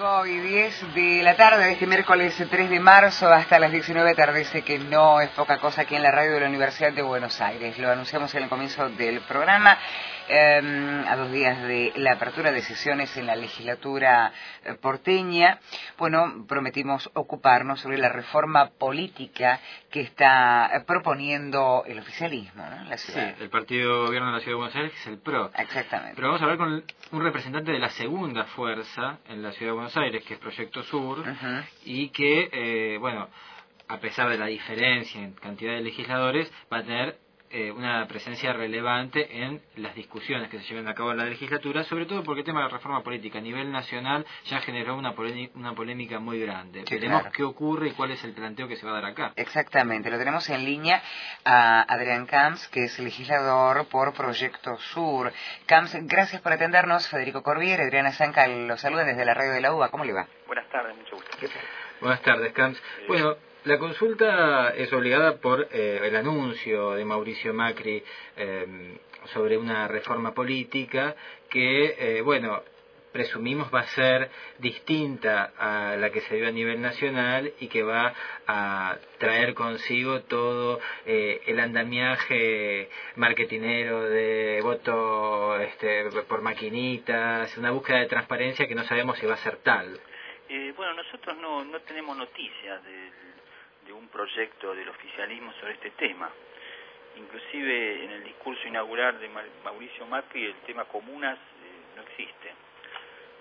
5 y 10 de la tarde de este miércoles 3 de marzo hasta las 19 atardece que no es poca cosa aquí en la radio de la Universidad de Buenos Aires. Lo anunciamos en el comienzo del programa. Em, a dos días de la apertura de sesiones en la legislatura eh, porteña, bueno, prometimos ocuparnos sobre la reforma política que está eh, proponiendo el oficialismo ¿no? la ciudad. Sí, el partido gobierno de la ciudad de Buenos Aires, es el PRO. Exactamente. Pero vamos a hablar con un representante de la segunda fuerza en la ciudad de Buenos Aires, que es Proyecto Sur, y que, eh, bueno, a pesar de la diferencia en cantidad de legisladores, va a tener eh, una presencia relevante en las discusiones que se lleven a cabo en la legislatura, sobre todo porque el tema de la reforma política a nivel nacional ya generó una, una polémica muy grande. Veremos qué ocurre y cuál es el planteo que se va a dar acá. Exactamente, lo tenemos en línea a Adrián Camps, que es legislador por Proyecto Sur. Camps, gracias por atendernos. Federico Corbier, Adriana Zanca los saludan desde la radio de la UBA. ¿Cómo le va? Buenas tardes, mucho gusto. Buenas tardes, Camps. Bueno, la consulta es obligada por eh, el anuncio de Mauricio Macri eh, sobre una reforma política que, eh, bueno, presumimos va a ser distinta a la que se dio a nivel nacional y que va a traer consigo todo el andamiaje marketinero de voto este, por maquinitas, una búsqueda de transparencia que no sabemos si va a ser tal. bueno, nosotros no, no tenemos noticias del un proyecto del oficialismo sobre este tema. Inclusive en el discurso inaugural de Mauricio Macri el tema comunas eh, no existe.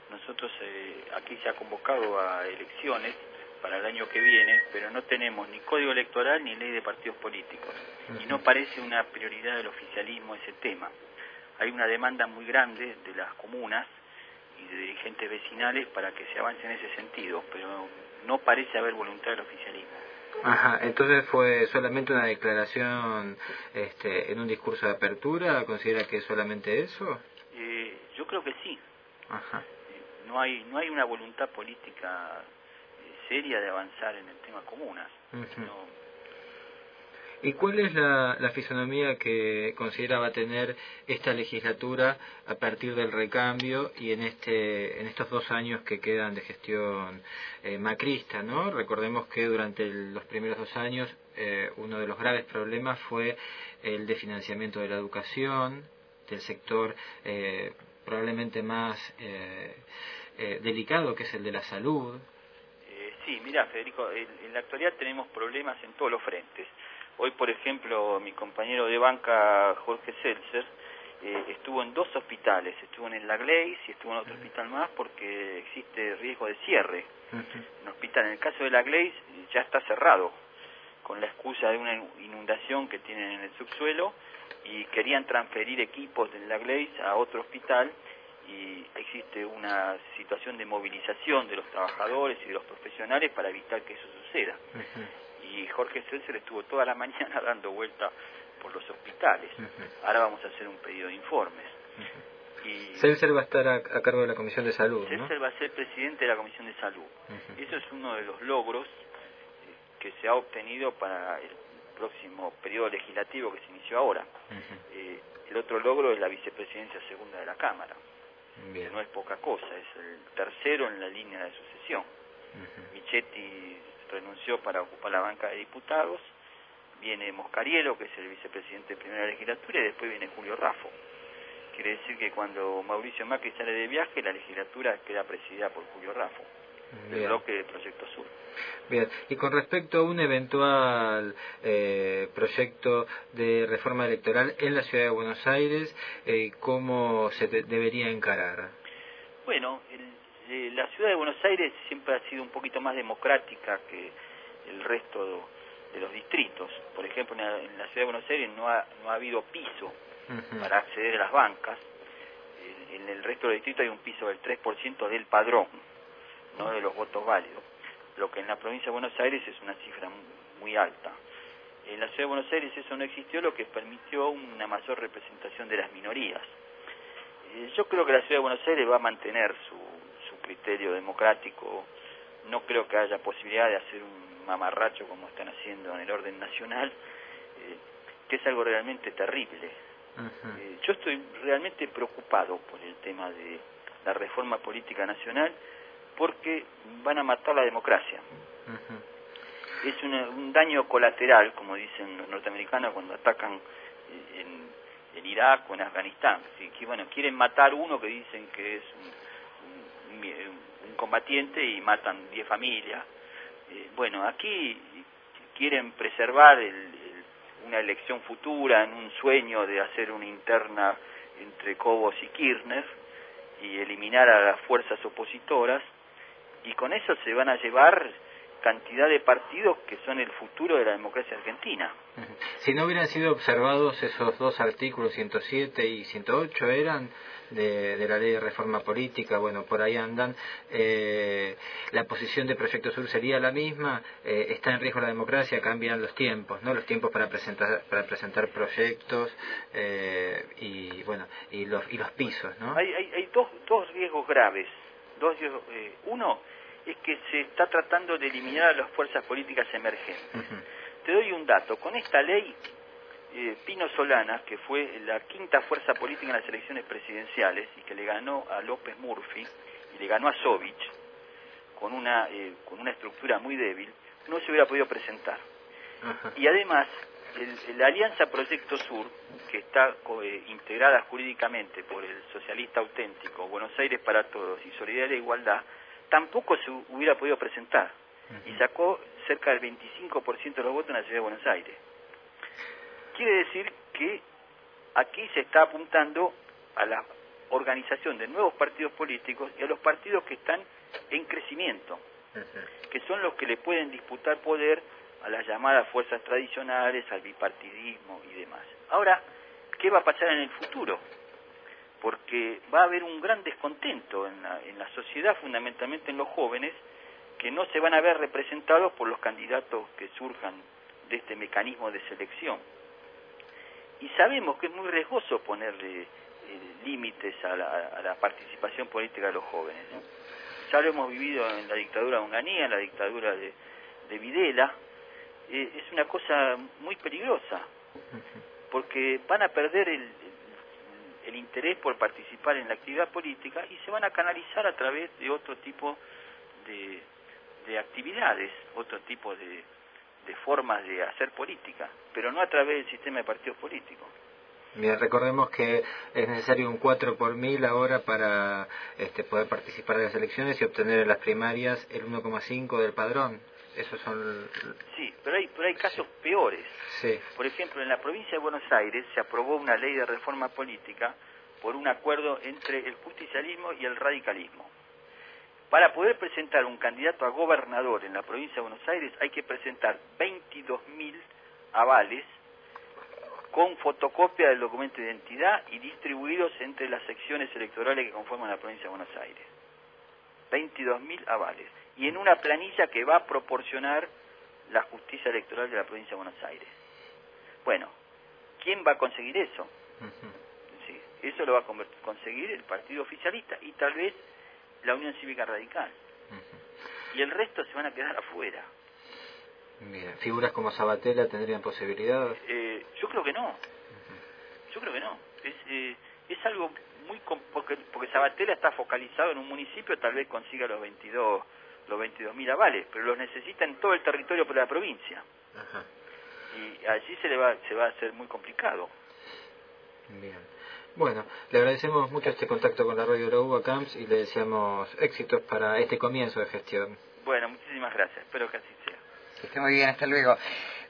Nosotros eh, aquí se ha convocado a elecciones para el año que viene, pero no tenemos ni código electoral ni ley de partidos políticos. Y no parece una prioridad del oficialismo ese tema. Hay una demanda muy grande de las comunas y de dirigentes vecinales para que se avance en ese sentido, pero no parece haber voluntad del oficialismo. Ajá, entonces fue solamente una declaración este, en un discurso de apertura, ¿considera que es solamente eso? Eh, yo creo que sí. Ajá. No hay no hay una voluntad política eh, seria de avanzar en el tema comunas. ¿Y cuál es la, fisonomía que considera va a tener esta legislatura a partir del recambio y en, este, en estos dos años que quedan de gestión eh, macrista? ¿no? Recordemos que durante los primeros dos años eh, uno de los graves problemas fue el de financiamiento de la educación, del sector eh, probablemente más delicado que es el de la salud. sí, mira Federico, en la actualidad tenemos problemas en todos los frentes Hoy, por ejemplo, mi compañero de banca, Jorge Seltzer, eh, estuvo en dos hospitales, estuvo en el La Gleis y estuvo en otro hospital más porque existe riesgo de cierre. En hospital, en el caso de La Gleis ya está cerrado, con la excusa de una inundación que tienen en el subsuelo y querían transferir equipos de La Gleis a otro hospital y existe una situación de movilización de los trabajadores y de los profesionales para evitar que eso suceda y Jorge Seltzer estuvo toda la mañana dando vuelta por los hospitales. Ahora vamos a hacer un pedido de informes. y Seltzer va a estar a, cargo de la Comisión de Salud. Seltzer va a ser presidente de la Comisión de Salud. Eso es uno de los logros eh, que se ha obtenido para el próximo periodo legislativo que se inició ahora. Eh, el otro logro es la vicepresidencia segunda de la Cámara. no es poca cosa, es el tercero en la línea de sucesión. Michetti renunció para ocupar la banca de diputados, viene Moscarielo, que es el vicepresidente de primera legislatura, y después viene Julio Raffo. Quiere decir que cuando Mauricio Macri sale de viaje, la legislatura queda presidida por Julio Raffo, del bloque de Proyecto Sur. Bien, y con respecto a un eventual eh, proyecto de reforma electoral en la ciudad de Buenos Aires, eh, ¿cómo se debería encarar? Bueno, el eh, la ciudad de Buenos Aires siempre ha sido un poquito más democrática que el resto de, los distritos. Por ejemplo, en la, ciudad de Buenos Aires no ha, no ha habido piso para acceder a las bancas. En, el resto de los distritos hay un piso del 3% del padrón, no de los votos válidos. Lo que en la provincia de Buenos Aires es una cifra muy alta. En la ciudad de Buenos Aires eso no existió, lo que permitió una mayor representación de las minorías. Eh, yo creo que la ciudad de Buenos Aires va a mantener su, criterio democrático, no creo que haya posibilidad de hacer un mamarracho como están haciendo en el orden nacional, eh, que es algo realmente terrible. Eh, yo estoy realmente preocupado por el tema de la reforma política nacional, porque van a matar la democracia. Es un daño colateral, como dicen los norteamericanos cuando atacan eh, en, Irak o en Afganistán. Que, bueno, quieren matar uno que dicen que es un, combatiente y matan 10 familias. Eh, bueno, aquí quieren preservar una elección futura en un sueño de hacer una interna entre Cobos y Kirchner y eliminar a las fuerzas opositoras y con eso se van a llevar cantidad de partidos que son el futuro de la democracia argentina. Si no hubieran sido observados esos dos artículos, 107 y 108, eran de, la ley de reforma política, bueno, por ahí andan, eh, la posición de Proyecto Sur sería la misma, eh, está en riesgo la democracia, cambian los tiempos, ¿no? Los tiempos para presentar, para presentar proyectos eh, y, bueno, y los, y los pisos, ¿no? Hay, hay, hay dos, dos riesgos graves. Dos uno, es que se está tratando de eliminar a las fuerzas políticas emergentes. Te doy un dato, con esta ley, eh, Pino Solana, que fue la quinta fuerza política en las elecciones presidenciales y que le ganó a López Murphy y le ganó a Sovich, con una, eh, con una estructura muy débil, no se hubiera podido presentar. Y además, la Alianza Proyecto Sur, que está eh, integrada jurídicamente por el socialista auténtico, Buenos Aires para Todos y Solidaridad e Igualdad, tampoco se hubiera podido presentar y sacó cerca del 25% de los votos en la ciudad de Buenos Aires. Quiere decir que aquí se está apuntando a la organización de nuevos partidos políticos y a los partidos que están en crecimiento, que son los que le pueden disputar poder a las llamadas fuerzas tradicionales, al bipartidismo y demás. Ahora, ¿qué va a pasar en el futuro? Porque va a haber un gran descontento en la, en la sociedad, fundamentalmente en los jóvenes, que no se van a ver representados por los candidatos que surjan de este mecanismo de selección. Y sabemos que es muy riesgoso ponerle eh, límites a la, participación política de los jóvenes. Ya lo hemos vivido en la dictadura de Onganía, en la dictadura de, Videla. Eh, es una cosa muy peligrosa, porque van a perder el, el interés por participar en la actividad política y se van a canalizar a través de otro tipo de, de actividades, otro tipo de, de formas de hacer política, pero no a través del sistema de partidos políticos. Bien, recordemos que es necesario un 4 por mil ahora para este, poder participar de las elecciones y obtener en las primarias el 1,5 del padrón. Esos son... Sí, pero hay, pero hay casos peores. Por ejemplo, en la provincia de Buenos Aires se aprobó una ley de reforma política por un acuerdo entre el justicialismo y el radicalismo. Para poder presentar un candidato a gobernador en la provincia de Buenos Aires hay que presentar 22.000 avales con fotocopia del documento de identidad y distribuidos entre las secciones electorales que conforman la provincia de Buenos Aires. 22.000 avales. Y en una planilla que va a proporcionar la justicia electoral de la provincia de Buenos Aires. Bueno, ¿quién va a conseguir eso? sí, eso lo va a conseguir el partido oficialista y tal vez la Unión Cívica Radical. Y el resto se van a quedar afuera. Bien. ¿Figuras como Sabatella tendrían posibilidad? Eh, yo creo que no. Yo creo que no. Es, eh, es algo muy... Porque, porque Sabatella está focalizado en un municipio, tal vez consiga los 22 los 22.000 avales, pero los necesita en todo el territorio de la provincia. Y allí se le va, se va a hacer muy complicado. Bien. Bueno, le agradecemos mucho este contacto con la radio de la UBA Camps y le deseamos éxitos para este comienzo de gestión. Bueno, muchísimas gracias. Espero que así sea. Que esté muy bien, hasta luego.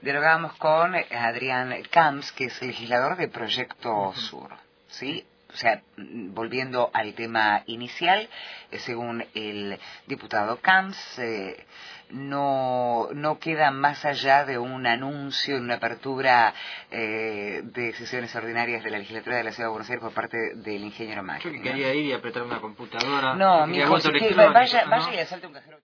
Derogamos con Adrián Camps, que es legislador de Proyecto Sur. ¿Sí? O sea, volviendo al tema inicial, eh, según el diputado Camps, eh, no, no queda más allá de un anuncio, de una apertura eh, de sesiones ordinarias de la legislatura de la Ciudad de Buenos Aires por parte del ingeniero Macri. Yo quería ir y apretar una computadora. No, mi vaya, vaya y asalte un cajero.